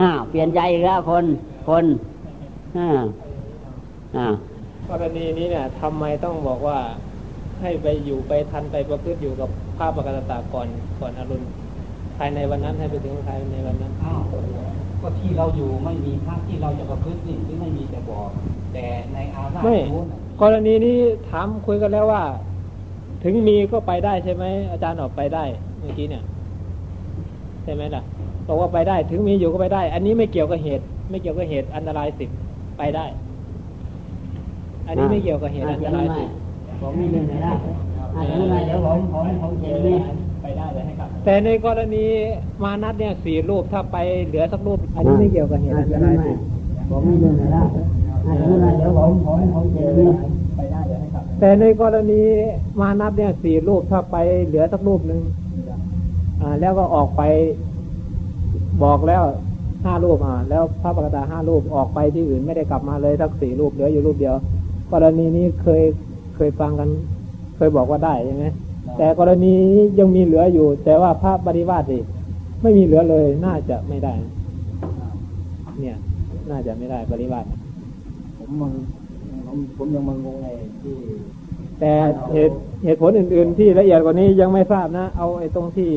อ้าวเปลี่ยนใจอีกแล้วคนคนอ่าอ่ากรณีนี้เนี่ยทำไมต้องบอกว่าให้ไปอยู่ไปทันไปประพฤติอยู่กับพระประกันตาก่อนก่อนอรุณภายในวันนั้นให้ไปถึงภายในวันนั้นอ้าวก็ที่เราอยู่ไม่มีพระที่เราจะประพฤตินี่ที่ไม่มีแต่บอก แต่ในอาราไม่นู้นน่ะกรณีนี้ถามคุยกันแล้วว่า ถึงมีก็ไปได้ใช่ไหมอาจารย์ออกไปได้เมื่อกี้เนี่ยใช่ไหมล่ะ บอกว่าไปได้ ถึงมีอยู่ก็ไปได้ อันนี้ไม่เกี่ยวกับเหตุ ไม่เกี่ยวกับเหตุอันตรายสิบไปได้ อันนี้ไม่เกี่ยวกับเหตุอันตรายสิบผมมีเรื่องไหนล่ะอ่าเดี๋ยวมาเดี๋ยวผมผมผมเขียนนี่ไปได้เลยให้กลับ แต่ในกรณีมานัดเนี่ยสี่รูปถ้าไปเหลือสักรูป อันนี้ไม่เกี่ยวกับเหตุอันตรายสิบผมมีเรื่องไหนล่ะอ่าเดี๋ยวมาเดี๋ยวผมผมผมเขียนนี่ไปได้เลยให้กลับ แต่ในกรณีมานัดเนี่ยสี่รูปถ้าไปเหลือสักรูปหนึ่งอ่าแล้วก็ออกไป บอกแล้วห้ารูปอ่าแล้วพระประกาห้ารูปออกไปที่อื่นไม่ได้กลับมาเลยสักสี่รูปเหลืออยู่รูปเดียว กรณีนี้เคยเคยฟังกัน เคยบอกว่าได้ใช่ไหมแต่กรณีนี้ยังมีเหลืออยู่ แต่ว่าพระปริวาสสิไม่มีเหลือเลยน่าจะไม่ได้ เนี่ย น่าจะไม่ได้ปริวาสผมมันผมผมยังมังงงไอ้ที่ แต่เหตุเหตุผลอื่น ๆ ที่ละเอียดกว่านี้ยังไม่ทราบนะ เอาไอ้ตรงที่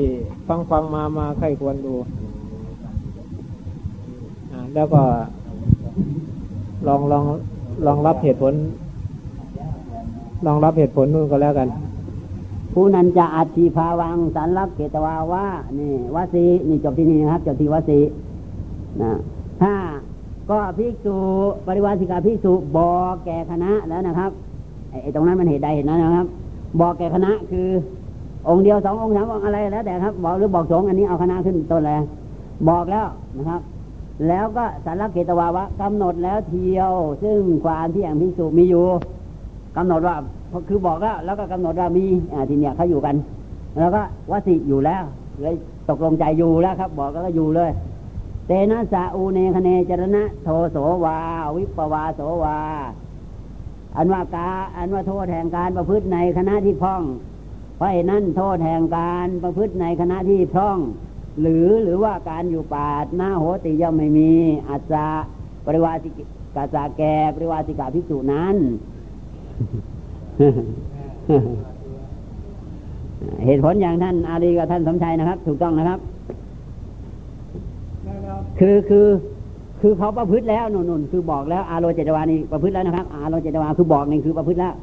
ฟังฟังมามาใครควรดูอ่า แล้วก็ลองลองลองรับเหตุผล ลองรับเหตุผลนู่นก็แล้วกัน ผู้นั้นจะอัตถิภาวังสันลักเกตวาว่านี่วสีนี่จบที่นี่นะครับจบที่วสีนะถ้าก็ภิกษุปริวาสิกาภิกษุบอกแก่คณะแล้วนะครับไอ้ตรงนั้นมันเหตุใดเหตุนั้นนะครับ บอกแก่คณะคือ องค์เดียวสององค์สามองค์อะไรแล้วแต่ครับ บอกหรือบอกสงอันนี้เอาคณะขึ้นต้นแล้วบอกแล้วนะครับ แล้วก็สารเกตวาวะกำหนดแล้วเที่ยว ซึ่งความที่อย่างภิกษุมีอยู่กำหนดว่าคือบอกแล้วแล้วก็กำหนดว่ามีทีเนี้ยเขาอยู่กัน แล้วก็วสิอยู่แล้วเลยตกลงใจอยู่แล้วครับ บอกแล้วก็อยู่เลยเตนะสาอูเนคเนจรณะโทโสวา วิปวาโสวา อันว่ากาอันว่าโทษแห่งการประพฤติในคณะที่พร่องเพราะเหตุนั้นโทษแห่งการประพฤติในคณะที่พร่อง หรือหรือว่าการอยู่ป่าหน้าโหติย่อมไม่มีอาจจะปริวาสิกาจาแก่ปริวาสิกาภิกษุนั้น เหตุผลอย่างท่านอาลีกับท่านสมชัยนะครับ ถูกต้องนะครับ คือคือคือเขาประพฤติแล้วนุ่นๆคือบอกแล้วอาโลเจตวานี่ประพฤติแล้วนะครับ อาโลเจตวาคือบอกนี่คือประพฤติแล้ว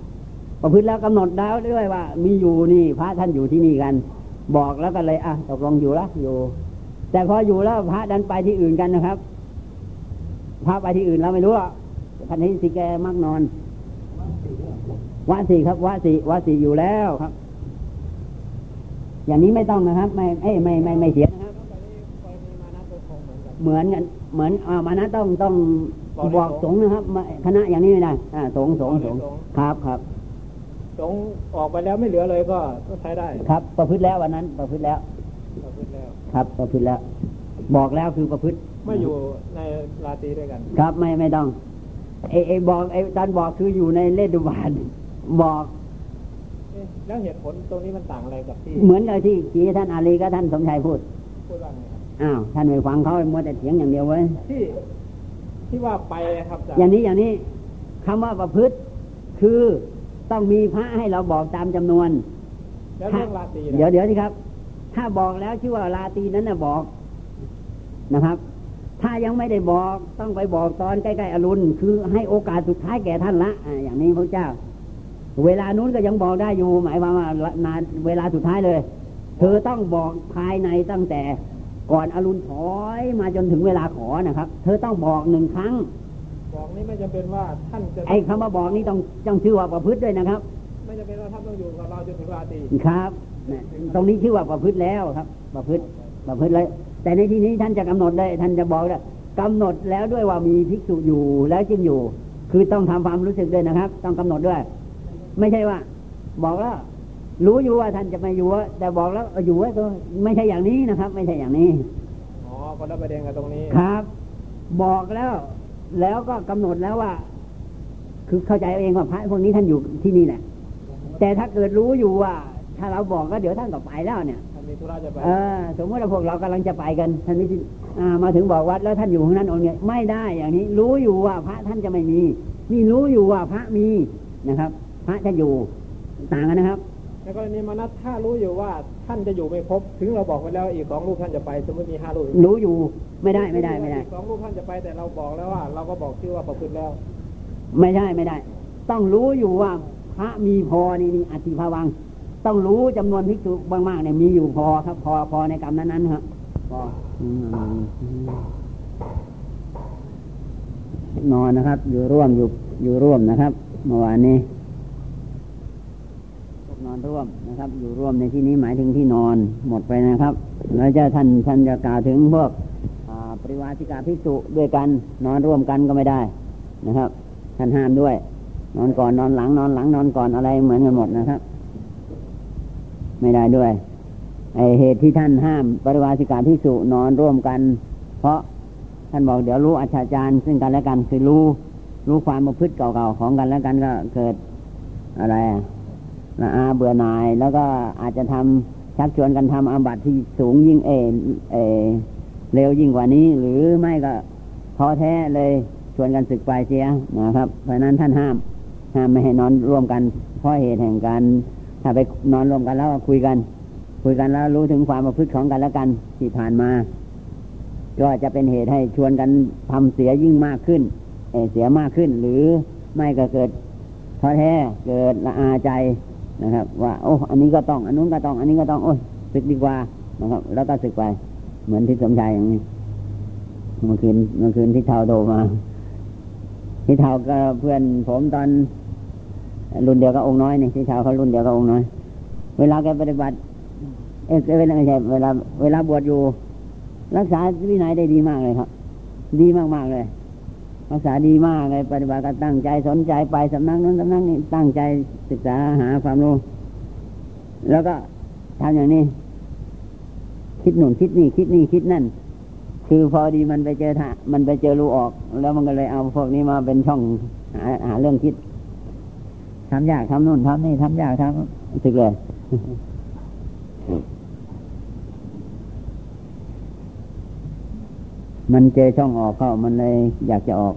ประพฤติแล้วกำหนดแล้วด้วยว่า มีอยู่นี่พระท่านอยู่ที่นี่กัน บอกแล้วก็เลยอะตกลงอยู่ล้วอยู่ แต่พออยู่แล้วพระดันไปที่อื่นกันนะครับ พระไปที่อื่นเราไม่รู้อะพันนี้สิแกมักนอนวาสี่ครับวาสี่วาสี่อยู่แล้วครับ อย่างนี้ไม่ต้องนะครับ ไม่เอ้ไม่ไม่ไม่เสียนะครับ เหมือนกันเหมือนอ่ามานะต้องต้องบอกสงนะครับคณะอย่างนี้ไม่ได้อ่าสงสงสงครับครับ สงฆ์ออกไปแล้วไม่เหลือเลยก็ก็ใช้ได้ ครับ ประพฤติแล้ววันนั้น ประพฤติแล้ว ประพฤติแล้ว ครับ ประพฤติแล้ว บอกแล้วคือประพฤติ ไม่อยู่ในราตรีด้วยกัน ครับไม่ไม่ต้องไอไอบอกไอตอนบอกคืออยู่ในเลดุบาลบอกเอ๊ะแล้วเหตุผลตรงนี้มันต่างอะไรกับที่ เหมือนกับที่ที่ท่านอาลีกับท่านสมชัยพูดพูดว่าไงครับอ้าวท่านไม่ฟังเขามัวแต่เถียงอย่างเดียวเว้ยที่ที่ว่าไปครับอาจารอย่างย์นี้อย่างนี้คำว่าประพฤติคือ ต้องมีพระให้เราบอกตามจำนวนแล้วเรื่องราตรีล่ะเดี๋ยวเดี๋ยวสิครับ ถ้าบอกแล้วชื่อว่าลาตรีนั้นนะบอกนะครับ ถ้ายังไม่ได้บอกต้องไปบอกตอนใกล้ๆอรุณ คือให้โอกาสสุดท้ายแก่ท่านละอ่าอย่างนี้พระเจ้า เวลานู้นก็ยังบอกได้อยู่ หมายความว่านานเวลาสุดท้ายเลย เธอต้องบอกภายในตั้งแต่ก่อนอรุณถอยมาจนถึงเวลาขอนะครับ เธอต้องบอกหนึ่งครั้ง บอกนี่ไม่จำเป็นว่าท่านจะไอ้คำว่าบอกนี่ต้องต้องชื่อว่าประพฤติด้วยนะครับ ไม่จำเป็นว่าท่านต้องอยู่กับเราจนถึงราตรีครับนะตรงนี้ชื่อว่าประพฤติแล้วครับ ประพฤติประพฤติแล้วแต่ในที่นี้ท่านจะกำหนดได้ท่านจะบอกได้กำหนดแล้วด้วยว่ามีภิกษุอยู่แล้วจึงอยู่ คือต้องทำความรู้สึกด้วยนะครับ ต้องกำหนดด้วย ไม่ใช่ว่า บอกแล้วรู้อยู่ว่าท่านจะไม่อยู่แต่บอกแล้วอยู่ไว้ก็ไม่ใช่อย่างนี้นะครับ ไม่ใช่อย่างนี้อ๋อคนละประเด็นกันตรงนี้ครับ บอกแล้ว แล้วก็กำหนดแล้วว่า คือเข้าใจเองว่าพระพวกนี้ท่านอยู่ที่นี่แหละแต่ถ้าเกิดรู้อยู่ว่า ถ้าเราบอกก็เดี๋ยวท่านก็ไปแล้วเนี่ยเอมีธุระจะไปเออสมมติว่าพวกเรากำลังจะไปกันท่านวิชิตอ่ามาถึงบอกวัดแล้วท่านอยู่ข้างนั้นองค์เนี่ยไม่ได้อย่างนี้ รู้อยู่ว่าพระท่านจะไม่มี นี่รู้อยู่ว่าพระมีนะครับ พระจะอยู่ต่างกันนะครับ ในกรณีมานัดถ้ารู้อยู่ว่าท่านจะอยู่ไม่ครบถึงเราบอกไปแล้วอีกสองรูปท่านจะไป สมมติมีห้ารูปรู้อยู่ไม่ได้ไม่ได้ไม่ได้อีกสองรูปท่านจะไปแต่เราบอกแล้วว่า เราก็บอกชื่อว่าประพฤติแล้ว ไม่ได้ไม่ได้ ต้องรู้อยู่ว่าพระมีพอนี่นี่อธิภาวัง ต้องรู้จำนวนภิกษุมากๆเนี่ยมีอยู่พอครับ พอพอในกรรมนั้นๆครับพออืมนอนนะครับ อยู่ร่วมอยู่อยู่ร่วมนะครับเมื่อวานนี้พวกน อนร่วมนะครับ อยู่ร่วมในที่นี้หมายถึงที่นอนหมดไปนะครับ แล้วจะท่านท่านจะกล่าวถึงพวกปริวาสิกาภิกษุด้วยกันนอนร่วมกันก็ไม่ได้นะครับ ท่านห้ามด้วย นอนก่อนนอนหลังนอนหลังนอนก่อนอะไรเหมือนกันหมดนะครับ ไม่ได้ด้วยไอเหตุที่ท่านห้ามปริวาสิกาภิกษุนอนร่วมกัน เพราะท่านบอกเดี๋ยวรู้อาชาจารย์ซึ่งกันและกันคือรู้รู้ความประพฤติเก่าๆของกันและกันก็เกิดอะไรอะ ละอาเบื่อหน่าย แล้วก็อาจจะทำชักชวนกันทำอาบัติที่สูงยิ่งเอเอเร็วยิ่งกว่านี้ หรือไม่ก็ท้อแท้เลยชวนกันศึกไปเสียนะครับ เพราะนั้นท่านห้ามห้ามไม่ให้นอนร่วมกัน เพราะเหตุแห่งการถ้าไปนอนร่วมกันแล้วคุยกัน คุยกันแล้วรู้ถึงความประพฤติของกันและกันที่ผ่านมา ก็จะเป็นเหตุให้ชวนกันทำเสียยิ่งมากขึ้นเอเสียมากขึ้น หรือไม่ก็เกิดท้อแท้เกิดละอาใจ นะครับ ว่าโอ้อันนี้ก็ต้องอันนู้นก็ต้อง อันนี้ก็ต้องโอ้ยศึกดีกว่านะครับ แล้วก็ศึกไป เหมือนที่สมชายอย่างนี้เมื่อคืนเมื่อคืนที่เทาโทรมา ที่เทาก็เพื่อนผมตอน รุ่นเดียวกับองค์น้อยนี่ที่เทาเขารุ่นเดียวกับองค์น้อย เวลาแกปฏิบัติ เออเวลาไม่ใช่เวลา เวลาบวชอยู่ รักษาวินัยได้ดีมากเลยครับ ดีมากมากๆเลย รักษาดีมากเลยปฏิบัติก็ตั้งใจสนใจไปสำนักนั้นสำนักนี้ตั้งใจศึกษาหาความรู้ แล้วก็ทำอย่างนี้ คิดหนุนคิดนี่คิดนี่คิดนั่น คือพอดีมันไปเจอทางมันไปเจอรูออก แล้วมันก็เลยเอาพวกนี้มาเป็นช่องหาหาเรื่องคิดทำยากทำนู่นทำนี่ทำยากทำสึกเลย มันเจอช่องออกเข้ามันเลยอยากจะออก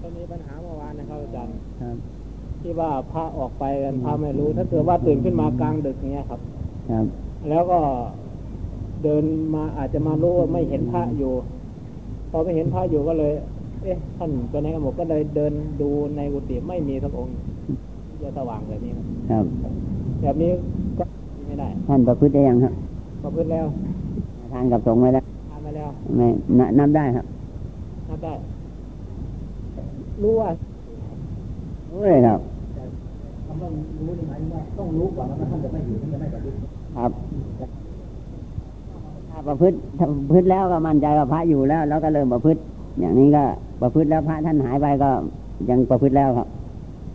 ตอนนี้ปัญหาเมื่อวานนะครับอาจารย์ครับ ที่ว่าพระออกไปกันพระไม่รู้ ถ้าเกิดว่าตื่นขึ้นมากลางดึกอย่างเงี้ยครับ ครับ แล้วก็เดินมาอาจจะมารู้ว่าไม่เห็นพระอยู่ พอไม่เห็นพระอยู่ก็เลย เอ๊ะท่านไปไหนกันหมดก็เลยเดินดูในกุฏิไม่มีสักองค์จะสว่างแบบนี้ครับครับ แบบนี้ก็ไม่ได้ ท่านประพฤติได้ยังครับ ประพฤติแล้ว ทานกับสงฆ์ไว้แล้วทานมาแล้ว ไม่นนับได้ครับ นับได้ รู้ว่ารู้เลยครับคำว่ารู้นี่หมายถึงว่าต้องรู้ก่อนว่าท่านจะไม่อยู่ท่านจะไม่ปฏิบัติครับถ้าประพฤติถ้าประพฤติแล้วก็มั่นใจว่าพระอยู่แล้ว แล้วก็เริ่มประพฤติ อย่างนี้ก็ประพฤติแล้วพระท่านหายไปก็ยังประพฤติแล้วครับ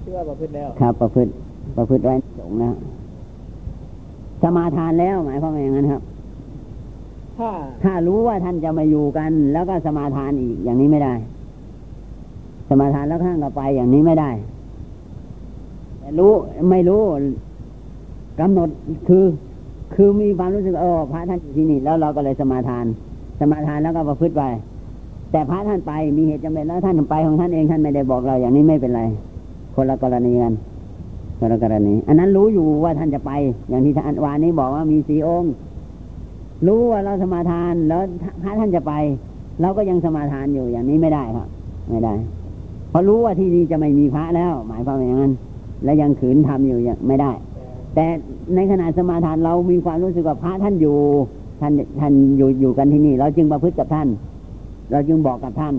เชื่อประพฤติแล้ว ครับ ประพฤติ ประพฤติไว้สงฆ์แล้วสมาทานแล้วหมายความว่าอย่างนั้นครับ ถ้าถ้ารู้ว่าท่านจะมาอยู่กัน แล้วก็สมาทานอีกอย่างนี้ไม่ได้ สมาทานแล้วข้างก็ไปอย่างนี้ไม่ได้แต่รู้ไม่รู้กำหนดคือคือมีความรู้สึกเออพระท่านอยู่ที่นี่ แล้วเราก็เลยสมาทาน สมาทานแล้วก็ประพฤติไปแต่พระท่านไปมีเหตุจำเป็นแล้วท่านไปของท่านเองท่านไม่ได้บอกเราอย่างนี้ไม่เป็นไร คนละกรณีกัน คนละกรณีอันนั้นรู้อยู่ว่าท่านจะไป อย่างที่ท่านวานนี้บอกว่ามีสีองค์ รู้ว่าเราสมาทานแล้วพระท่านจะไปเราก็ยังสมาทานอยู่อย่างนี้ไม่ได้ครับ ไม่ได้ เพราะรู้ว่าที่นี่จะไม่มีพระแล้ว หมายความอย่างนั้น และยังขืนทำอยู่อย่างไม่ได้ แต่ในขณะสมาทานเรามีความรู้สึกว่าพระท่านอยู่ ท่านท่านอยู่อยู่กันที่นี่ เราจึงประพฤติกับท่าน เราจึงบอกกับท่าน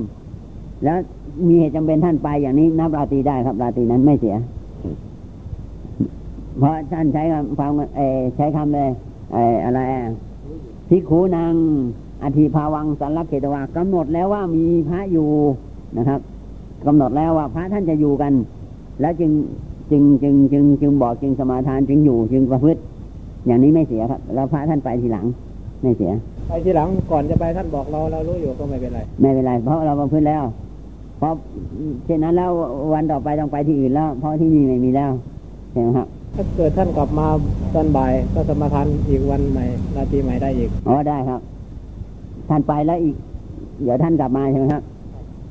แล้วมีเหตุจำเป็นท่านไปอย่างนี้นับราตรีได้ครับราตรีนั้นไม่เสีย เพราะท่านใช้คำฟังเออใช้คำเลยเอออะไรอะพิกขูนางอธิภาวังสันลักเขตวากำหนดแล้วว่ามีพระอยู่นะครับกำหนดแล้วว่าพระท่านจะอยู่กัน แล้วจึงจึงจึงจึงจึงบอกจึงสมาทานจึงอยู่จึงประพฤติ อย่างนี้ไม่เสียครับ แล้วพระท่านไปทีหลังไม่เสีย ไปทีหลังก่อนจะไปท่านบอกเราเรารู้อยู่ก็ไม่เป็นไร ไม่เป็นไร เพราะเราประพฤติแล้ว เพราะเช่นนั้นแล้ววันต่อไปต้องไปที่อื่นแล้ว เพราะที่นี่ไม่มีแล้วใช่ไหมครับ ถ้าเกิดท่านกลับมาตอนบ่ายก็สมาทานอีกวันใหม่นาทีใหม่ได้อีกอ๋อได้ครับ ท่านไปแล้วอีก เดี๋ยวท่านกลับมาใช่ไหมครับ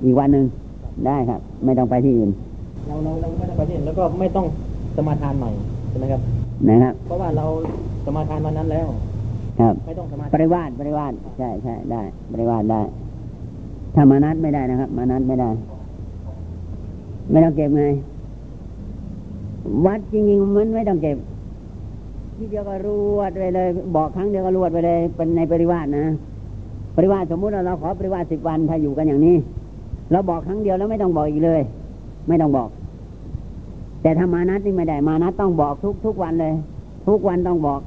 อีกวันหนึ่งได้ครับ ไม่ต้องไปที่อื่นเราเราเราไม่ได้ไปที่อื่นแล้วก็ไม่ต้องสมาทานใหม่ใช่ไหมครับนะครับ เพราะว่าเราสมาทานวันนั้นแล้ว ครับไม่ต้องสมาปทานริวาสปริวาสใช่ใช่ได้ปริวาสได้ ถ้ามานัดไม่ได้นะครับ มานัดไม่ได้ ไม่ต้องเก็บไง วัดจริงๆมันไม่ต้องเก็บที่เดียวก็รวดไปเลย บอกครั้งเดียวก็รวดไปเลยเป็นในปริวาสนะปริวาสสมมุติว่าเราขอปริวาสสิบวันถ้าอยู่กันอย่างนี้ เราบอกครั้งเดียวแล้วไม่ต้องบอกอีกเลย ไม่ต้องบอก แต่ถ้ามานัดนี่ไม่ได้มานัดต้องบอกทุกทุกวันเลย ทุกวันต้องบอก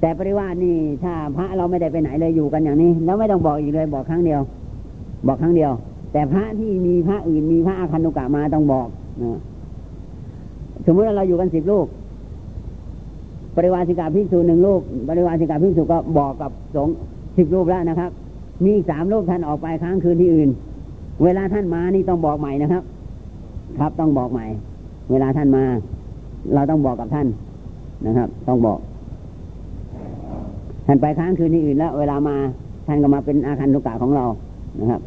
แต่ปริวาสนี่ ถ้าพระเราไม่ได้ไปไหนเลยอยู่กันอย่างนี้ แล้วไม่ต้องบอกอีกเลย บอกครั้งเดียว บอกครั้งเดียว แต่พระที่มีพระอื่นมีพระอาคันตุกะมาต้องบอกนะ มมติว่าเราอยู่กันสิบลูกปริวาสิกาพิสูจหนึ่งลูกปริวาสิกาพิสูจก็บอกกับสงสิบรูปแล้วนะครับ มีสามรูปท่านออกไปค้างคืนที่อื่น เวลาท่านมานี่ต้องบอกใหม่นะครับ ครับต้องบอกใหม่ เวลาท่านมา เราต้องบอกกับท่านนะครับ ต้องบอก ท่านไปค้างคืนที่อื่นแล้ว เวลามาท่านก็มาเป็นอาคันตุกะของเรานะครับ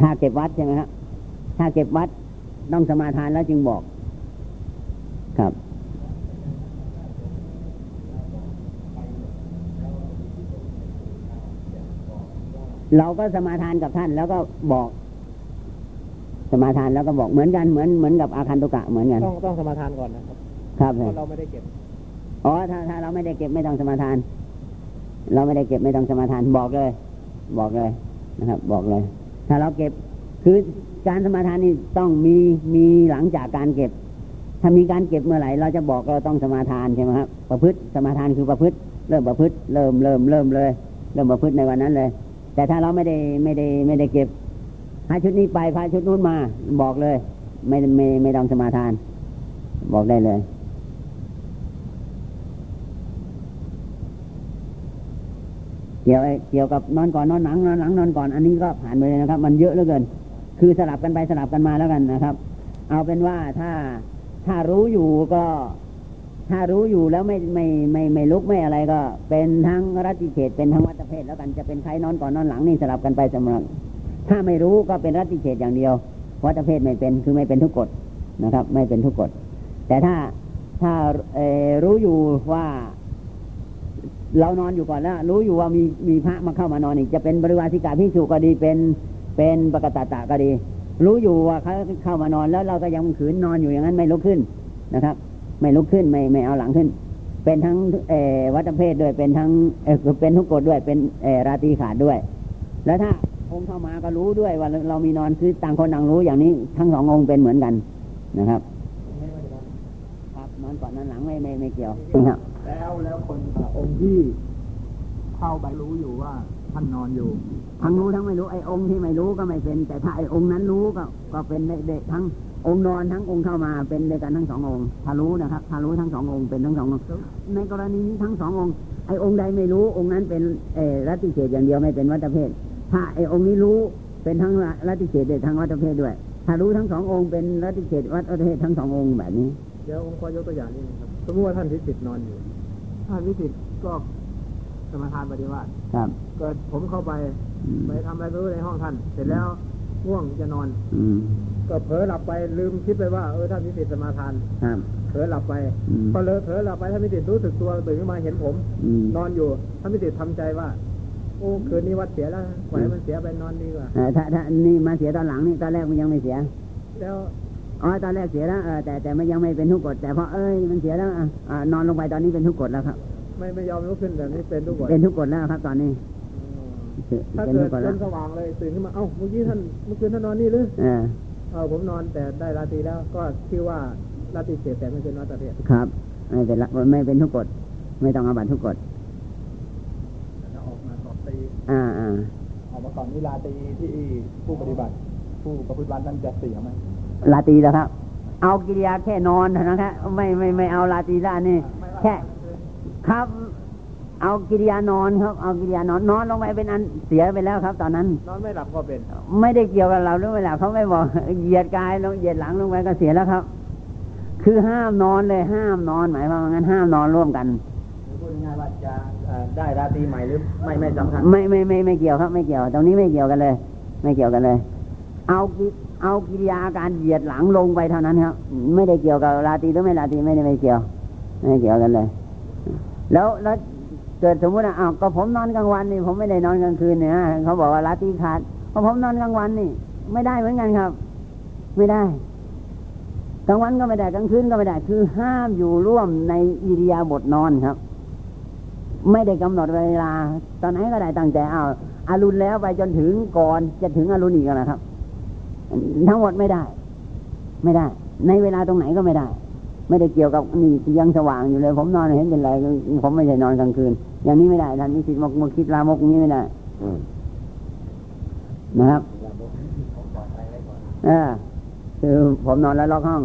ถ้าเก็บวัดใช่ไหมครับถ้าเก็บวัด ต้องสมาทานแล้วจึงบอก ครับ เราก็สมาทานกับท่านแล้วก็บอก สมาทานแล้วก็บอกเหมือนกันเหมือนเหมือนกับอาคันตุกะเหมือนกัน ต้องต้องสมาทานก่อนนะครับ ครับเพราะเราไม่ได้เก็บอ๋อถ้าถ้าเราไม่ได้เก็บไม่ต้องสมาทาน เราไม่ได้เก็บไม่ต้องสมาทานบอกเลย บอกเลยนะครับ บอกเลย ถ้าเราเก็บ คือการสมาทานนี่ต้องมีมีหลังจากการเก็บ ถ้ามีการเก็บเมื่อไหร่เราจะบอกเราต้องสมาทานใช่ไหมครับประพฤติสมาทานคือประพฤติ เริ่มประพฤติเริ่มเริ่มเริ่มเลย เริ่มประพฤติในวันนั้นเลย แต่ถ้าเราไม่ได้ไม่ได้ไม่ได้เก็บพาชุดนี้ไปพาชุดนู้นมาบอกเลย ไม่ไม่ไม่ต้องสมาทาน บอกได้เลยเกี่ยวเกี่ยวกับนอนก่อนนอนหลังนอนหลังนอนก่อนอันนี้ก็ผ่านไปเลยนะครับ มันเยอะเหลือเกิน คือสลับกันไปสลับกันมาแล้วกันนะครับ เอาเป็นว่าถ้าถ้ารู้อยู่ก็ ถ้ารู้อยู่แล้วไม่ไม่ไม่ไม่ลุกไม่อะไรก็ เป็นทั้งรัติเฉดเป็นทั้งวัตเพศแล้วกันจะเป็นใครนอนก่อนนอนหลังนี่สลับกันไปสำหรับถ้าไม่รู้ก็เป็นรัติเฉดอย่างเดียววัตเพศไม่เป็นคือไม่เป็นทุกกฎนะครับ ไม่เป็นทุกกฎแต่ถ้าถ้ารู้อยู่ว่า เรานอนอยู่ก่อนแล้ว รู้อยู่ว่ามีมีพระมาเข้ามานอนอีกจะเป็นบริวารสิกาพิสุก็ดีเป็น เป็นปกตตะก็ดี รู้อยู่ว่าเขาเข้ามานอนแล้วเราก็ยังขืนนอนอยู่อย่างนั้นไม่ลุกขึ้นนะครับ ไม่ลุกขึ้นไม่ไม่เอาหลังขึ้น เป็นทั้งเออวัตเพศด้วยเป็นทั้งเออเป็นทุกกฎด้วยเป็นเออราตรีขาดด้วย แล้วถ้าองค์เข้ามาก็รู้ด้วยว่าเรามีนอนคือต่างคนต่างรู้อย่างนี้ทั้งสององค์เป็นเหมือนกันนะครับครับนอนก่อนนอนหลังไม่ไม่ไม่เกี่ยวครับ แล้วแล้วคนองค์ที่เข้าไปรู้อยู่ว่าท่านนอนอยู่ ทั้งรู้ทั้งไม่รู้ไอ้องค์ที่ไม่รู้ก็ไม่เป็น แต่ถ้าไอ้องค์นั้นรู้ก็ก็เป็นเด็กทั้งองค์นอนทั้งองค์เข้ามาเป็นด้วยกันทั้งสององค์ถ้ารู้นะครับถ้ารู้ทั้งสององค์เป็นทั้งสององค์ในกรณีนี้ทั้งสององค์ไอ้องค์ใดไม่รู้องค์นั้นเป็นเออรัตติเศษอย่างเดียวไม่เป็นวัตเพศถ้าไอ้องค์นี้รู้เป็นทั้งรัตติเศษด้วยทั้งวัตเพศด้วย ถ้ารู้ทั้งสององค์เป็นรัตติเศษวัตเพศทั้งสององค์แบบนี้เดี๋ยวผมขอยกตัวอย่างนี้นะครับสมมติว่าท่านพิสิทธิ์นอนอยู่ท่านวิสิตก็สมทานปฏิวัติครับ เกิดผมเข้าไปอืม ไปทำอะไรไม่รู้ในห้องท่าน เสร็จแล้วง่วงจะนอน อืมก็เผลอหลับไปลืมคิดไปว่าเออท่านวิสิตสมาทานครับเผลอหลับไปอืมพอเลอเผลอหลับไปท่านวิสิตรู้สึกตัวตื่นขึ้นมาเห็นผมอืมนอนอยู่ท่านวิสิตทำใจว่าโอ้คืนนี้วัดเสียแล้วปล่อยให้มันเสียไปนอนดีกว่าเอ่อถ้าถ้านี่มาเสียตอนหลังนี่ตอนแรกมันยังไม่เสีย แล้วอ๋อตอนแรกเสียแล้วเออแต่แต่มันยังไม่เป็นทุกกฎแต่พอเอ้ยมันเสียแล้วอะอ่านอนลงไปตอนนี้เป็นทุกกฎแล้วครับ ไม่ไม่ยอมลุกขึ้นแบบนี้เป็นทุกคนเป็นทุกกฎแล้วครับ ตอนนี้ ถ้าเป็นเกิทุดกกฎจแล้วนสว่างเลยตื่นขึ้นมาเอ้าเมื่อกี้ท่านเมื่อคืนท่านนอนนี่หรือเออเออผมนอนแต่ได้ราตรีแล้วก็ชื่อว่าราตรีเศษแต่ไม่เป็นวัตเทศครับ ไม่เป็นละไม่เป็นทุกกฎไม่ต้องอาบัตทุกกฎจะออกมาสอบตีอ่าอ่าออกมาก่อนนี่ราตรีที่ผู้ปฏิบัติ ผู้ประพฤติวัดนั้นจะเสียไหมลาตรีแล้วครับเอากิริยาแค่นอนเท่านะครับไม่ไม่ไม่เอาลาตรีละนี่แค่ครับ เอากิริยานอนครับ เอากิริยานอนนอนลงไปเป็นอันเสียไปแล้วครับ ตอนนั้น นอนไม่หลับก็เป็น ไม่ได้เกี่ยวกับเราหรือไม่หลับเขาไม่บอกเหยียดกายลงเหยียดหลังลงไปก็เสียแล้วครับ คือห้ามนอนเลยห้ามนอนหมายความว่างั้นห้ามนอนร่วมกันพูดง่ายๆว่าจะเอ่อได้ราตรีใหม่หรือไม่ไม่สำคัญไม่ไม่ไม่ไม่เกี่ยวครับ ไม่เกี่ยว ตรงนี้ไม่เกี่ยวกันเลย ไม่เกี่ยวกันเลย เอากิเอากิริยาการเหยียดหลังลงไปเท่านั้นครับ ไม่ได้เกี่ยวกับราตรีหรือไม่ราตรีไม่ได้ไม่เกี่ยว ไม่เกี่ยวกันเลย แล้วแล้ว เกิดสมมติอ้าวก็ผมนอนกลางวันนี่ผมไม่ได้นอนกลางคืนเนี่ยเขาบอกว่าราตีขาดเพราะผมนอนกลางวันนี่ ไม่ได้เหมือนกันครับ ไม่ได้กลางวันก็ไม่ได้กลางคืนก็ไม่ได้ คือห้ามอยู่ร่วมในอิริยาบถนอนครับ ไม่ได้กำหนดเวลา ตอนไหนก็ได้ตั้งใจเอาอารุณแล้วไปจนถึงก่อนจะถึงอารุณอีกนะครับ ทั้งหมดไม่ได้ ไม่ได้ ในเวลาตรงไหนก็ไม่ได้ ไม่ได้เกี่ยวกับนี่ยังสว่างอยู่เลย ผมนอนเห็นเป็นไรผมไม่ใช่นอนกลางคืน อย่างนี้ไม่ได้ท่านมิสิทธิ์มกมคิดลามกอย่างนี้ไม่ได้นะครับเออคือผมนอนแล้วล็อกห้อง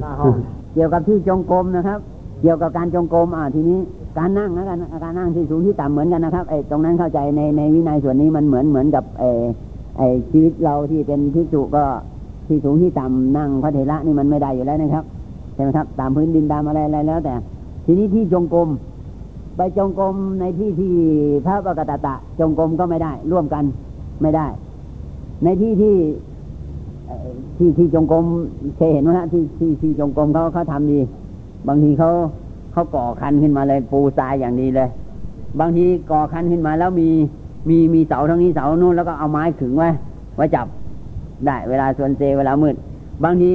หน้าห้องเกี่ยวกับที่จงกรมนะครับ เกี่ยวกับการจงกรมอ่าทีนี้การนั่งนะการการนั่งที่สูงที่ต่ำเหมือนกันนะครับไอ้ตรงนั้นเข้าใจในในวินัยส่วนนี้มันเหมือนเหมือนกับไอ้ไอ้ชีวิตเราที่เป็นพิจุก็ ที่สูงที่ต่ำนั่งพระเถระนี่มันไม่ได้อยู่แล้วนะครับใช่ไหมครับ ตามพื้นดินตามอะไรอะไรแล้ว แต่ ทีนี้ที่จงกรมไปจงกรมในที่ที่พระปกตตะ จงกรมก็ไม่ได้ ร่วมกันไม่ได้ ในที่ที่ที่ที่จงกรมเคยเห็นไหมฮะที่ที่ที่จงกรมเขาเขาทำดี บางทีเขาเขาก่อคันขึ้นมาเลย ปูทรายอย่างดีเลย บางทีก่อคันขึ้นมาแล้วมีมีมีเสาทั้งนี้เสานู้นแล้วก็เอาไม้ขึงไว้ไว้จับ ได้ เวลาส่วนเซเวลามืด บางที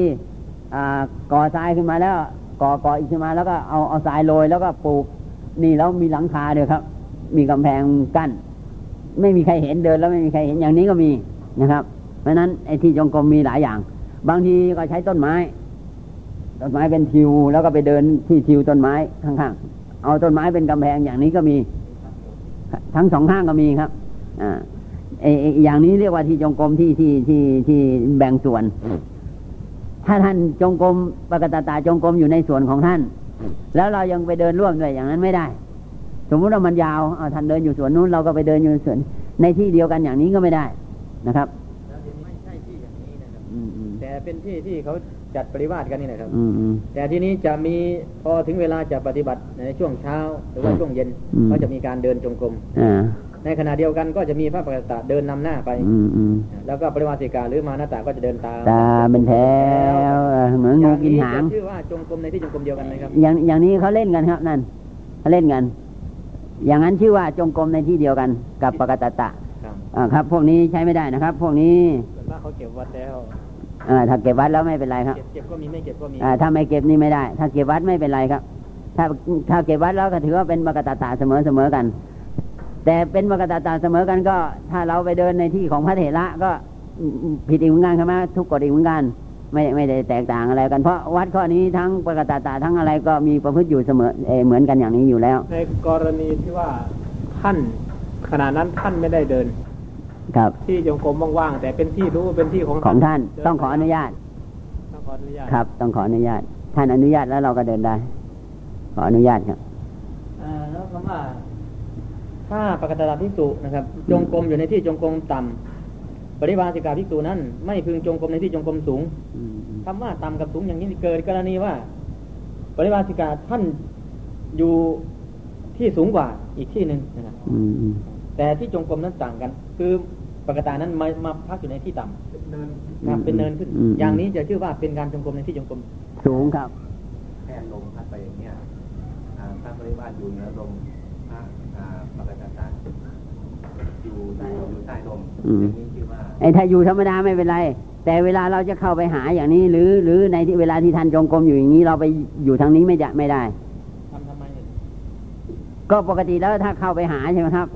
ก่อทรายขึ้นมาแล้วก่อก่ออีกขึ้นมาแล้วก็เอาเอาทรายโรยแล้วก็ปลูกนี่แล้วมีหลังคาด้วยครับ มีกำแพงกั้น ไม่มีใครเห็นเดินแล้วไม่มีใครเห็นอย่างนี้ก็มีนะครับ เพราะนั้นไอ้ที่จงกรมมีหลายอย่าง บางทีก็ใช้ต้นไม้ ต้นไม้เป็นทิวแล้วก็ไปเดินที่ทิวต้นไม้ข้างๆเอาต้นไม้เป็นกำแพงอย่างนี้ก็มี ทั้งสองข้างก็มีครับ อ่า อ้ไอ้อย่างนี้เรียกว่าที่จงกรมที่ที่ที่ที่แบ่งส่วน ถ้าท่านจงกรมปกตตาจงกรมอยู่ในส่วนของท่าน แล้วเรายังไปเดินร่วมด้วยอย่างนั้นไม่ได้ สมมุติว่ามันยาวเอาท่านเดินอยู่ส่วนนู้นเราก็ไปเดินอยู่ส่วนในที่เดียวกันอย่างนี้ก็ไม่ได้นะครับไม่ใช่ที่อย่างนี้นะครับอืมอืมแต่เป็นที่ที่เขาจัดปริวาสกันนี่นะครับอืมอืมแต่ทีนี้จะมีพอถึงเวลาจะปฏิบัติในช่วงเช้า หรือว่าช่วงเย็นอืมก็จะมีการเดินจงกรมอ่า ในขณะเดียวกันก็จะมีพระปกตะเดินนำหน้าไปอืมอืมแล้วก็ปริวาสิกาหรือมานาตาก็จะเดินตามตาเป็นแถวเออเหมือนงูกินหางจะชื่อว่าจงกรมในที่จงกรมเดียวกันไหมครับ อย่างอย่างนี้เขาเล่นกันครับนั่นเขาเล่นกัน อย่างนั้นชื่อว่าจงกรมในที่เดียวกันกับปกตตะครับอ่าครับ พวกนี้ใช้ไม่ได้นะครับ พวกนี้ส่วนมากเขาเก็บวัดแล้วอ่าถ้าเก็บวัดแล้วไม่เป็นไรครับเก็บเก็บก็มีไม่เก็บก็มีอ่าถ้าไม่เก็บนี่ไม่ได้ ถ้าเก็บวัดไม่เป็นไรครับ ถ้าถ้าเก็บวัดแล้วก็ถือว่าเป็นปกตตะเสมอเสมอกัน แต่เป็นปกตตะเสมอกันก็ ถ้าเราไปเดินในที่ของพระเถระก็ผิดอีกเหมือนกันใช่ไหมทุกกฎอีกเหมือนกัน ไม่ไม่ได้แตกต่างอะไรกัน เพราะวัดข้อนี้ทั้งปกตตะทั้งอะไรก็มีประพฤติอยู่เสมอเออเหมือนกันอย่างนี้อยู่แล้ว ในกรณีที่ว่าท่านขณะนั้นท่านไม่ได้เดิน ครับ ที่จงกรมว่างๆแต่เป็นที่รู้เป็นที่ของของท่านต้องขออนุญาตต้องขออนุญาตครับ ต้องขออนุญาต ท่านอนุญาตแล้วเราก็เดินได้ ขออนุญาตครับอ่าแล้วคำว่า ถ้าปกตตาภิกษุนะครับ จงกรมอยู่ในที่จงกรมต่ำปริวาสิกาภิกษุนั้น ไม่พึงจงกรมในที่จงกรมสูงคำว่าต่ำกับสูงอย่างนี้เกิดกรณีว่า ปริวาสิกาท่านอยู่ที่สูงกว่าอีกที่หนึ่งนะครับอืมอืมแต่ที่จงกรมนั้นต่างกัน คือปกตานั้นมามาพักอยู่ในที่ต่ำครับเป็นเนินขึ้นมอย่างนี้จะชื่อว่าเป็นการจงกรมในที่จงกรมสูงครับแค่ลมพัดไปอย่างเงี้ยอ่าพระปริวาสอยู่เหนือลมพระ อ่าปกติตาอยู่ใต้ลมอยู่ใต้ลมอืมอย่างนี้ชื่อว่าไอ้ถ้าอยู่ธรรมดาไม่เป็นไร แต่เวลาเราจะเข้าไปหาอย่างนี้ หรือหรือในที่เวลาที่ท่านจงกรมอยู่อย่างนี้เราไปอยู่ทางนี้ไม่จะไม่ได้ทำทำไมเนี่ยก็ปกติแล้วถ้าเข้าไปหาใช่ไหมครับ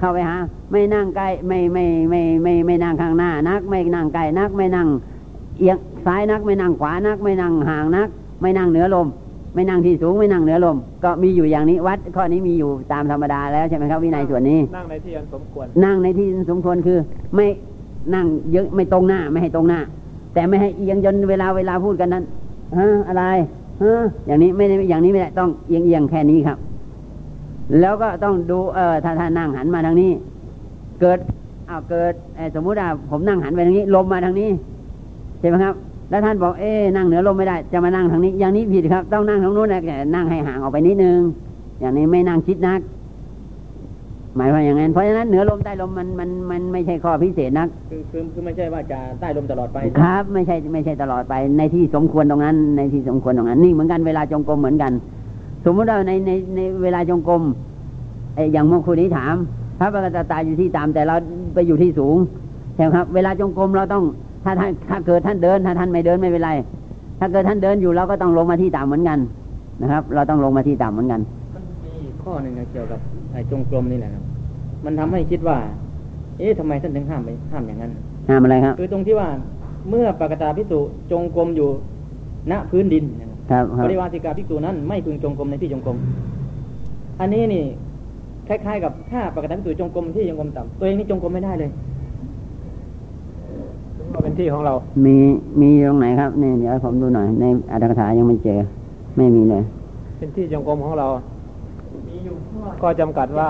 เข้าไปหา ไม่นั่งใกล้ไม่ไม่ไม่ไม่ไม่ไม่นั่งข้างหน้านัก ไม่นั่งใกล้นัก ไม่นั่ง เอียงซ้ายนัก ไม่นั่งขวานัก ไม่นั่งห่างนัก ไม่นั่งเหนือลม ไม่นั่งที่สูงไม่นั่งเหนือลม ก็มีอยู่อย่างนี้วัดข้อนี้มีอยู่ตามธรรมดาแล้วใช่ไหมครับวินัยส่วนนี้ นั่งในที่อันสมควร นั่งในที่สมควรคือไม่นั่งเยอะไม่ตรงหน้าไม่ให้ตรงหน้า แต่ไม่ให้เอียงจนเวลาเวลาพูดกันนั้นฮะอะไรเอออย่างนี้ไม่ได้อย่างนี้ไม่ได้ต้องเอียงเอียงแค่นี้ครับ แล้วก็ต้องดูเออถ้าท่านนั่งหันมาทางนี้ เกิดอ้าวเกิดสมมุติว่าผมนั่งหันไปทางนี้ ลมมาทางนี้ใช่ไหมครับ แล้วท่านบอกเอ๊นั่งเหนือลมไม่ได้จะมานั่งทางนี้ อย่างนี้ผิดครับ ต้องนั่งทางนู้นนะแต่นั่งให้ห่างออกไปนิดนึง อย่างนี้ไม่นั่งชิดนัก หมายว่าอย่างนั้นเพราะฉะนั้นเหนือลมใต้ลมมันมันมันไม่ใช่ข้อพิเศษนัก คือคือคือไม่ใช่ว่าจะใต้ลมตลอดไปครับ ไม่ใช่ไม่ใช่ตลอดไป ในที่สมควรตรงนั้น ในที่สมควรตรงนั้น นี่เหมือนกันเวลาจงกรมเหมือนกัน สมมติว่าในในในเวลาจงกรมไอ้อย่างเมื่อครูนี้ถาม พระปกตตาอยู่ที่ต่ำแต่เราไปอยู่ที่สูงใช่ไหมครับ เวลาจงกรมเราต้อง ถ้าท่านถ้าเกิดท่านเดิน ถ้าท่านไม่เดินไม่เป็นไร ถ้าเกิดท่านเดินอยู่เราก็ต้องลงมาที่ต่ำเหมือนกันนะครับ เราต้องลงมาที่ต่ำเหมือนกันมันมีข้อหนึ่งนะเกี่ยวกับไอ้จงกรมนี่แหละครับ มันทำให้คิดว่า เอ๊ะทำไมท่านถึงห้ามไปห้ามอย่างนั้น ห้ามอะไรครับ คือตรงที่ว่าเมื่อปกตาพิสุจงกรมอยู่ณพื้นดินนะครับครับปริวาสิกาพิสุนั้นไม่พึงจงกรมในที่จงกรมอันนี้นี่คล้ายๆ กับถ้าปกตาพิสุจงกรมที่จงกรมต่ำตัวเองนี่จงกรมไม่ได้เลย ก็เป็นที่ของเรา มีมีตรงไหนครับนี่เดี๋ยวผมดูหน่อย ในอัตถกถายังไม่เจอ ไม่มีเลย เป็นที่จงกรมของเราก็จำกัดว่า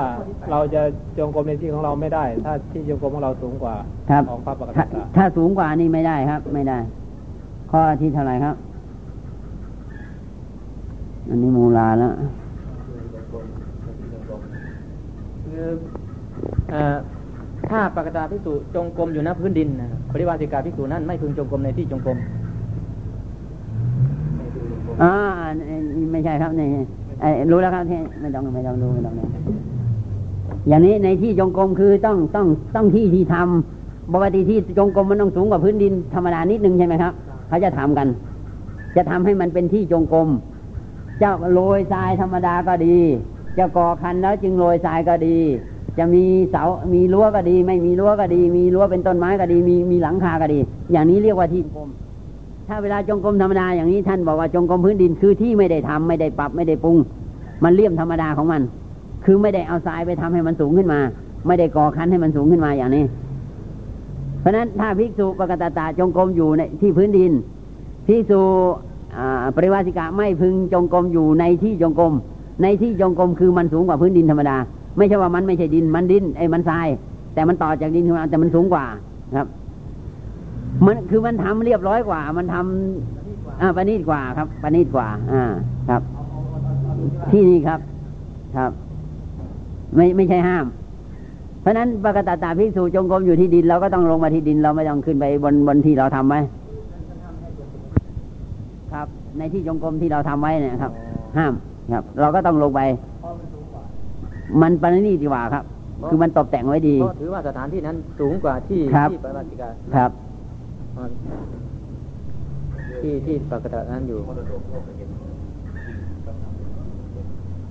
เราจะจงกรมในที่ของเราไม่ได้ ถ้าที่จงกรมของเราสูงกว่าครับของพระปกถ้าติถ้าสูงกว่านี่ไม่ได้ครับ ไม่ได้ ข้อที่เท่าไหร่ครับ อันนี้มูลาแล้วคือเอ่อ ถ้าปกตาพิสุจงกรมอยู่ณพื้นดินนะปริวาสิกาพิสุนั้นไม่พึงจงกรมในที่จงกรมอ่าไม่ใช่ครับนี่รู้แล้วครับที่ไม่ต้องไม่ต้องดูไม่ต้องดูอย่างนี้ในที่จงกรมคือต้องต้องต้องที่ที่ทำปกติที่จงกรมมันต้องสูงกว่าพื้นดินธรรมดานิดนึงใช่ไหมครับเขาจะทำกัน จะทำให้มันเป็นที่จงกรมจ้าโรยทรายธรรมดาก็ดี จะก่อคันแล้วจึงโรยทรายก็ดี จะมีเสา มีรั้วก็ดี ไม่มีรั้วก็ดี มีรั้วเป็นต้นไม้ก็ดี มีมีหลังคาก็ดี อย่างนี้เรียกว่าที่จงกรมถ้าเวลาจงกรมธรรมดาอย่างนี้ท่านบอกว่าจงกรมพื้นดินคือที่ไม่ได้ทำไม่ได้ปรับไม่ได้ปรุง มันเลี่ยมธรรมดาของมัน คือไม่ได้เอาทรายไปทำให้มันสูงขึ้นมา ไม่ได้ก่อคันให้มันสูงขึ้นมาอย่างนี้ เพราะฉะนั้นถ้าภิกษุปกตตาจงกรมอยู่ในที่พื้นดินภิกษุปริวาสิกะไม่พึงจงกรมอยู่ในที่จงกรมในที่จงกรมคือมันสูงกว่าพื้นดินธรรมดา ไม่ใช่ว่ามันไม่ใช่ดิน มันดินไอ้มันทราย แต่มันต่อจากดินขึ้นมาแต่มันสูงกว่าครับ มันคือมันทำเรียบร้อยกว่า มันทำอ่าประณีตกว่าครับประณีตกว่า อ่า ครับ ที่นี่ครับ ครับ ไม่ไม่ใช่ห้าม เพราะฉะนั้นปกตตาภิกษุจงกรมอยู่ที่ดินเราก็ต้องลงมาที่ดินเราไม่ต้องขึ้นไปบนบนที่เราทำไว้ครับ ในที่จงกรมที่เราทำไว้เนี่ยครับ ห้ามครับ เราก็ต้องลงไป มันประณีตกว่าครับ คือมันตกแต่งไว้ดีก็ถือว่าสถานที่นั้นสูงกว่าที่ครับที่ปริวาสิกาครับ ที่ที่ปกตานั้นอยู่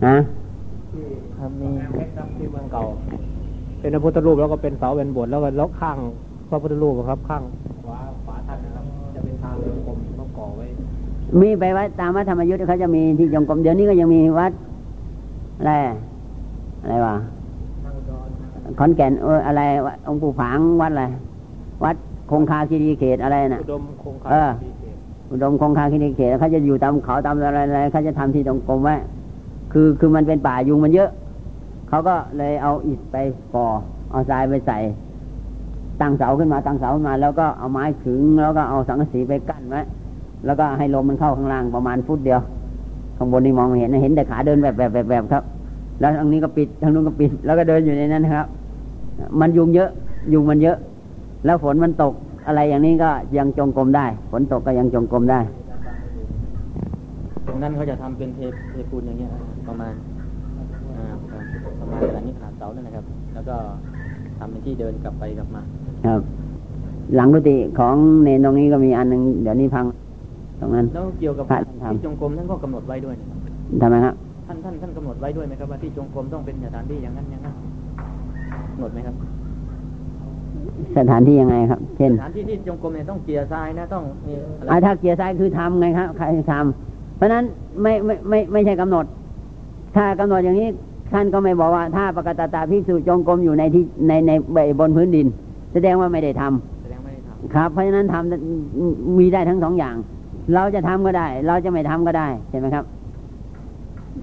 ฮะครับมีเพชรครับที่เมืองเก่า เป็นพระพุทธรูปแล้วก็เป็นเสาเป็นโบสถ์แล้วก็แล้วข้างพระพุทธรูปครับ ข้างขวาขวาท่านนะครับจะเป็นทางจงกรมต้องก่อไว้ มีไปวัดตามวัดธรรมยุทธ์เขาจะมีที่จงกรมเดี๋ยวนี้ก็ยังมีวัดอะไร อะไรวะขอนแก่นเอออะไรวะองค์ปู่ผางวัดอะไรวัดคงคาคีรีเขตอะไรน่ะอุดมคงคาเออดีเขตอุดมคงคาคีรีเขตเขาจะอยู่ตามเขาตามอะไรอะไรเขาจะทำที่จงกรมไว้คือคือมันเป็นป่ายุงมันเยอะ เขาก็เลยเอาอิฐไปก่อเอาทรายไปใส่ตั้งเสาขึ้นมาตั้งเสาขึ้นมา แล้วก็เอาไม้ขึงแล้วก็เอาสังกะสีไปกั้นไว้แล้วก็ให้ลมมันเข้าข้างล่างประมาณฟุตเดียวข้างบนนี่มองไม่เห็นนะเห็นแต่ขาเดินแบบแบบแบบแบบครับ แล้วทางนี้ก็ปิดทางนู้นก็ปิด แล้วก็เดินอยู่ในนั้นนะครับ มันยุงเยอะ ยุงมันเยอะ แล้วฝนมันตกอะไรอย่างนี้ก็ยังจงกรมได้ ฝนตกก็ยังจงกรมได้ ตรงนั้นเขาจะทำเป็นเทเทปูนอย่างเงี้ยประมาณอ่าครับประมาณขนาดนี้ขาดเสานั่นนะครับ แล้วก็ทำเป็นที่เดินกลับไปกลับมา ครับ หลังกุฏิของเนนตรงนี้ก็มีอันหนึงเดี๋ยวนี้พัง ตรงนั้นแล้วเกี่ยวกับพระทำที่จงกรมท่านก็กำหนดไว้ด้วยนะครับทำไมครับ ท่านท่านท่านกำหนดไว้ด้วยไหมครับว่าที่จงกรมต้องเป็นสถานที่อย่างนั้นอย่างนั้นกำหนดไหมครับ สถานที่ยังไงครับ เช่นสถานที่ที่จงกรมเนี่ยต้องเกลียทรายนะต้องมีอะไรอาถ้าเกียร์ซ้ายคือทำไงครับใครทำเพราะฉะนั้นไม่ไม่ไม่ไม่ใช่กำหนด ถ้ากำหนดอย่างนี้ท่านก็ไม่บอกว่าถ้าปกตตาพิสุจงกรมอยู่ในที่ในในบนพื้นดิน แสดงว่าไม่ได้ทำแสดงไม่ได้ทครับ เพราะฉะนั้นทำมีได้ทั้งสองอย่าง เราจะทำก็ได้ เราจะไม่ทำก็ได้ใช่ไหมครับ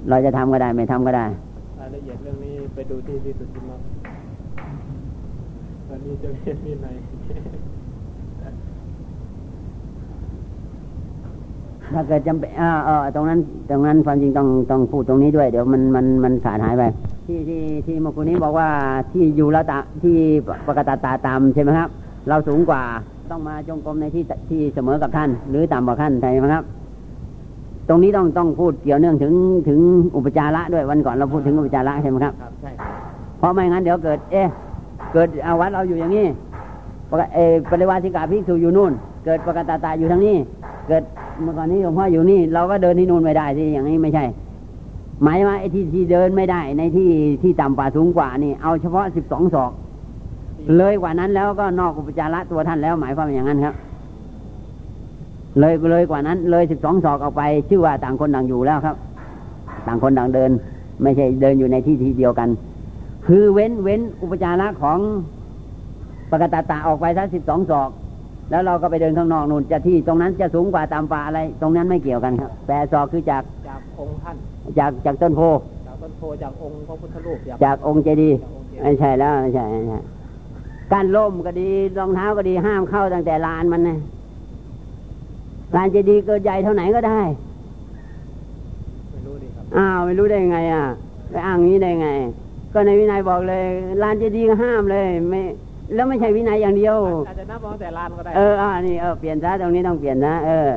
เราจะทำก็ได้ไม่ทำก็ได้รายละเอียดเรื่องนี้ไปดูที่ที่สุดที่มาตอนนี้จะเรียนที่ไหนถ้าเกิดจำเป็นอ่าเออตรงนั้น ตรงนั้นความจริงต้องต้องพูดตรงนี้ด้วย เดี๋ยวมันมันมันขาดหายไปที่ที่ที่เมื่อกี้นี้บอกว่าที่อยู่แล้วตาที่ปกติตาตามใช่ไหมครับ เราสูงกว่าต้องมาจงกรมในที่ที่เสมอกับท่าน หรือต่ำกว่าท่านใช่ไหมครับต รงนี้ต้องต้องพูดเกี่ยวเนื่องถึงถึงอุปจาระด้วยวันก่อนเราพูดถึงอุปจาระใช่ไหมครับครับใช่เพราะไม่งั้นเดี๋ยวเกิด เอ๊ะเกิดอาวัดเราอยู่อย่างนี้เอปริวาสิกาพิกษุอยู่นู่น เกิดปกติตาอยู่ทางนี้ เกิดเมื่อก่อนนี้หลวงพ่ออยู่นี่ เราก็เดินที่นู่นไม่ได้ที่อย่างนี้ไม่ใช่ หมายว่าไอ้ที่ที่เดินไม่ได้ ในที่ที่ต่ำกว่าสูงกว่านี่ เอาเฉพาะสิบสองศอก เลยกว่านั้นแล้วก็นอกอุปจาระตัวท่านแล้วหมายความอย่างนั้นครับ เลยเลยกว่านั้น เลยสิบสองศอกออกไป ชื่อว่าต่างคนต่างอยู่แล้วครับ ต่างคนต่างเดิน ไม่ใช่เดินอยู่ในที่ที่เดียวกัน คือเว้นเว้นอุปจาระของปกตาตาออกไปสักสิบสองศอก แล้วเราก็ไปเดินข้างนอกนู่นจะที่ตรงนั้นจะสูงกว่าตามป่าอะไร ตรงนั้นไม่เกี่ยวกันครับแปดศอกคือจากจากองค์ท่านจากจากต้นโพจากต้นโพจากองค์พระพุทธรูปจากองค์เจดีย์ไม่ใช่แล้วไม่ใช่ไม่ใช่การล่มก็ดีรองเท้าก็ดีห้ามเข้าตั้งแต่ลานมันนะ ลานเจดีย์เกิดใหญ่เท่าไหนก็ได้ไม่รู้ดิครับอ้าวไม่รู้ได้ไงอะไปอ้างนี้ได้ไง ก็ในวินัยบอกเลยลานเจดีย์ก็ห้ามเลยไม่แล้วไม่ใช่วินัยอย่างเดียวอาจจะนับมองแต่ลานก็ได้เอออ่านี่เออเปลี่ยนซะตรงนี้ต้องเปลี่ยนนะเออ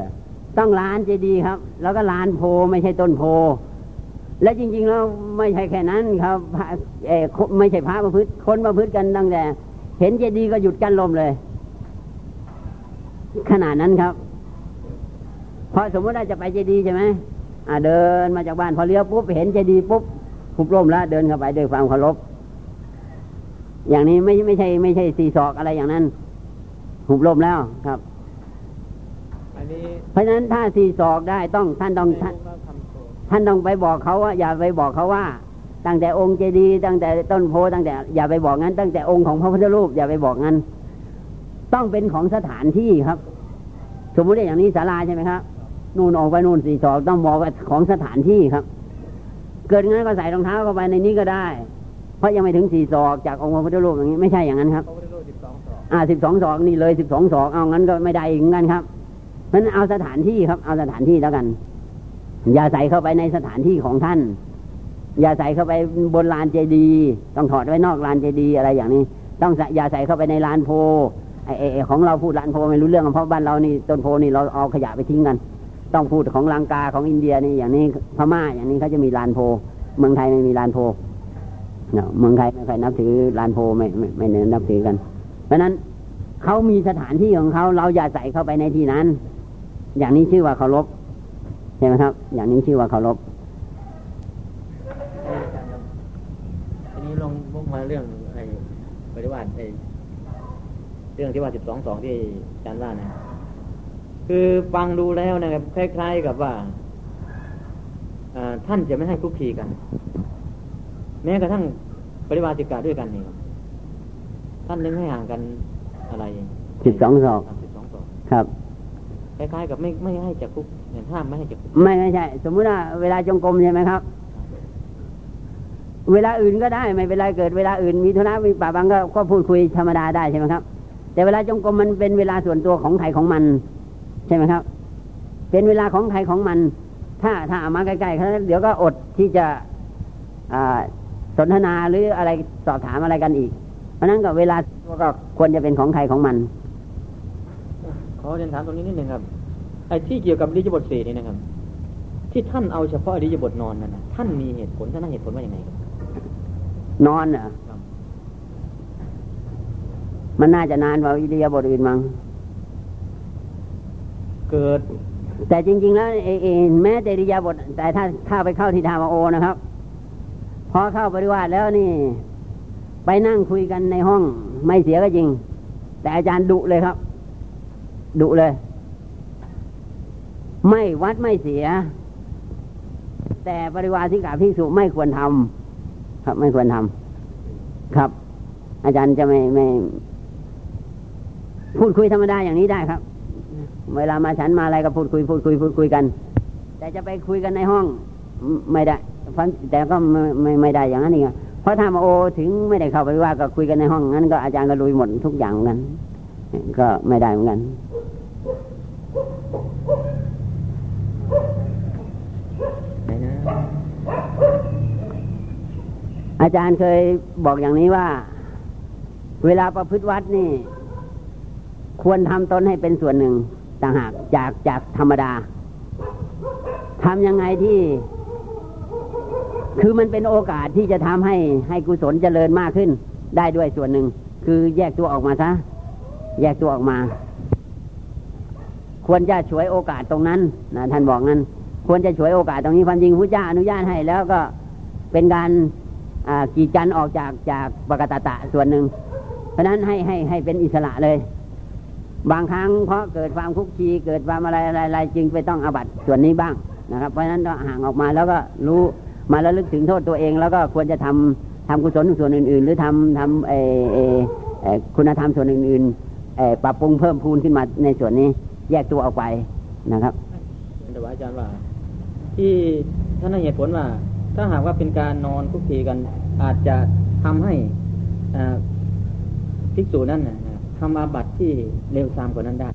ต้องลานเจดีย์ครับ แล้วก็ลานโพไม่ใช่ต้นโพและจริงๆแล้วไม่ใช่แค่นั้นครับเออไม่ใช่พระประพฤติคนประพฤติกันตั้งแต่ เห็นเจดีย์ก็หยุดกั้นลมเลย ขนาดนั้นครับ พอสมมติว่าจะไปเจดีย์ใช่ไหมอ่าเดินมาจากบ้านพอเลี้ยวปุ๊บเห็นเจดีย์ปุ๊บหุบลมแล้วเดินเข้าไปด้วยความเคารพอย่างนี้ไม่ไม่ใช่ไม่ใช่สี่ศอกอะไรอย่างนั้น หุบลมแล้วครับเพราะฉะนั้นถ้าสี่ศอกได้ต้องท่านต้องท่านท่านต้องไปบอกเขาว่า อย่าไปบอกเขาว่า ตั้งแต่องค์เจดีย์ตั้งแต่ต้นโพตั้งแต่ อย่าไปบอกงั้น ตั้งแต่องค์ของพระพุทธรูปอย่าไปบอกงั้น ต้องเป็นของสถานที่ครับ สมมติอย่างนี้ศาลาใช่ไหมครับ นู่นออกไปนู่นสี่ศอกต้องบอกว่าของสถานที่ครับ เกิดงั้นก็ใส่รองเท้าเข้าไปในนี้ก็ได้ เพราะยังไม่ถึงสี่ศอกจากองค์พระพุทธรูปอย่างนี้ไม่ใช่อย่างนั้นครับอ่าสิบสองศอกนี่เลยสิบสองศอกเอางั้นก็ไม่ได้อีกเหมือนกันครับเพราะนั้นเอาสถานที่ครับ เอาสถานที่แล้วกัน อย่าใส่เข้าไปในสถานที่ของท่าน อย่าใส่เข้าไปบนลานเจดีต้องถอดไว้นอกลานเจดีอะไรอย่างนี้ ต้องอย่าใส่เข้าไปในลานโพไอ้ของเราพูดลานโพไม่รู้เรื่องเพราะบ้านเรานี่ต้นโพนี่เราเอาขยะไปทิ้งกัน ต้องพูดของลังกาของอินเดียนี่อย่างนี้พม่าอย่างนี้เขาจะมีลานโพ เมืองไทยไม่มีลานโพเนาะเมืองไทยไม่ใครนับถือลานโพไม่ไม่ไม่เน้นนับถือกัน เพราะนั้นเขามีสถานที่ของเขาเราอย่าใส่เข้าไปในที่นั้น อย่างนี้ชื่อว่าเคารพใช่ไหมครับ อย่างนี้ชื่อว่าเคารพทีนี้ลงมุกมาเรื่องไอ้ปฏิวัติไอ้เรื่องที่ว่าสิบสองสองที่อาจารย์ว่านะ คือฟังดูแล้วนะครับคล้ายๆกับว่าท่านจะไม่ให้คุกคีกัน แม้กระทั่งปริวาสิกาด้วยกันนี่ท่านนึงให้ห่างกันอะไรสิบสองศอกสิบสองศอกครับคล้ายๆกับไม่ไม่ให้จับคุกเห็นห้ามไม่ให้จับคุกไม่ไม่ใช่ สมมุติว่าเวลาจงกรมใช่ไหมครับ เวลาอื่นก็ได้ ไม่เป็นไรเกิดเวลาอื่นมีธุระมีป่าบางก็ก็พูดคุยธรรมดาได้ใช่ไหมครับ แต่เวลาจงกรมมันเป็นเวลาส่วนตัวของใครของมัน ใช่ไหมครับ เป็นเวลาของใครของมัน ถ้าถ้าเอามาใกล้ๆเขาเดี๋ยวก็อดที่จะอ่าสนทนาหรืออะไรสอบถามอะไรกันอีก เพราะนั้นก็เวลาก็ควรจะเป็นของใครของมัน ขอเรียนถามตรงนี้นิดหนึ่งครับไอ้ที่เกี่ยวกับริยบทสี่นี่นะครับ ที่ท่านเอาเฉพาะริยบทนอนนั่นนะท่านมีเหตุผลท่านให้เหตุผลว่าอย่างไรครับนอนเหรอมันน่าจะนานกว่าอิริยาบถอื่นมั้ง เกิด แต่จริง ๆ แล้วเอแม้แต่อิริยาบถแต่ถ้าถ้าไปเข้าที่ธรรมโอนะครับ พอเข้าปริวาสแล้วนี่ ไปนั่งคุยกันในห้องไม่เสียก็จริง แต่อาจารย์ดุเลยครับดุเลย ไม่วัดไม่เสีย แต่ปริวาสิกาพิสุไม่ควรทำครับไม่ควรทำครับ อาจารย์จะไม่ไม่ พูดคุยธรรมดาอย่างนี้ได้ครับ เวลามาฉันมาอะไรก็พูดคุยพูดคุยพูดคุยกัน แต่จะไปคุยกันในห้องไม่ได้แต่ก็ไม่ไม่ไม่ได้อย่างนั้นเองเพราะถ้ามาโอถึงไม่ได้เข้าไปว่าก็คุยกันในห้องนั้น ก็อาจารย์ก็ลุยหมดทุกอย่างนั้นก็ไม่ได้เหมือนกันไหนนะอาจารย์เคยบอกอย่างนี้ว่า เวลาประพฤติวัดนี่ ควรทำตนให้เป็นส่วนหนึ่ง ต่างหากจากจากธรรมดาทำยังไงที่ คือมันเป็นโอกาสที่จะทำให้ให้กุศลเจริญมากขึ้น ได้ด้วยส่วนหนึ่ง คือแยกตัวออกมาซะ แยกตัวออกมา ควรจะฉวยโอกาสตรงนั้นนะท่านบอกงั้น ควรจะฉวยโอกาสตรงนี้ความจริงพระเจ้าอนุญาตให้ แล้วก็เป็นการกีดกันออกจากจากปกตตะส่วนหนึ่ง เพราะนั้นให้ให้ให้เป็นอิสระเลย บางครั้งเพราะเกิดความคุกคีเกิดความอะไรอะไรอะไรจึงไปต้องอาบัตส่วนนี้บ้างนะครับ เพราะฉะนั้นก็ห่างออกมาแล้วก็รู้มาแล้วลึกถึงโทษตัวเอง แล้วก็ควรจะทำทำกุศลส่วนอื่น ๆ หรือทำทำเอเอคุณธรรมส่วนอื่นๆปรับปรุงเพิ่มพูนขึ้นมาในส่วนนี้ แยกตัวออกไปนะครับแต่ว่าอาจารย์ว่า ที่ท่านให้เหตุผลว่า ถ้าหากว่าเป็นการนอนคุกคีกันอาจจะทำให้ภิกษุนั้นนะ ทำอาบัติที่เร็วซามกว่านั้นได้